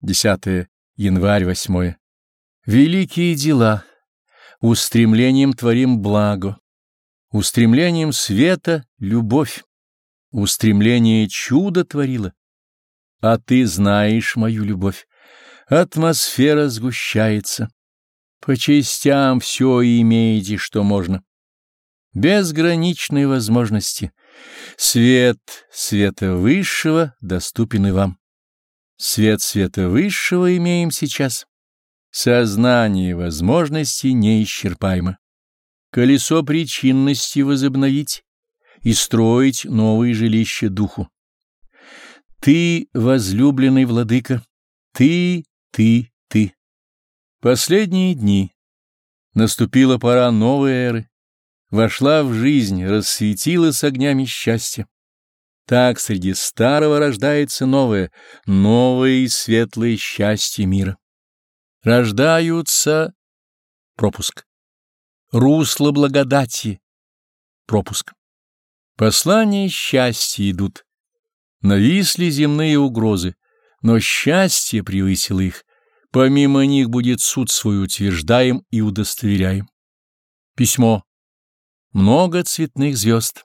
10 январь 8. Великие дела. Устремлением творим благо. Устремлением света — любовь. Устремление чудо творило. А ты знаешь мою любовь. Атмосфера сгущается. По частям все имеете, что можно. Безграничные возможности. Свет света высшего доступен и вам. Свет света высшего имеем сейчас. Сознание возможностей неисчерпаемо. Колесо причинности возобновить и строить новые жилища духу. Ты, возлюбленный владыка, ты, ты, ты. Последние дни. Наступила пора новой эры. Вошла в жизнь, рассветила с огнями счастья. Так среди старого рождается новое, новое и светлое счастье мира. Рождаются пропуск. Русло благодати пропуск. Послания счастья идут. Нависли земные угрозы, но счастье превысило их. Помимо них будет суд свой утверждаем и удостоверяем. Письмо. Много цветных звезд.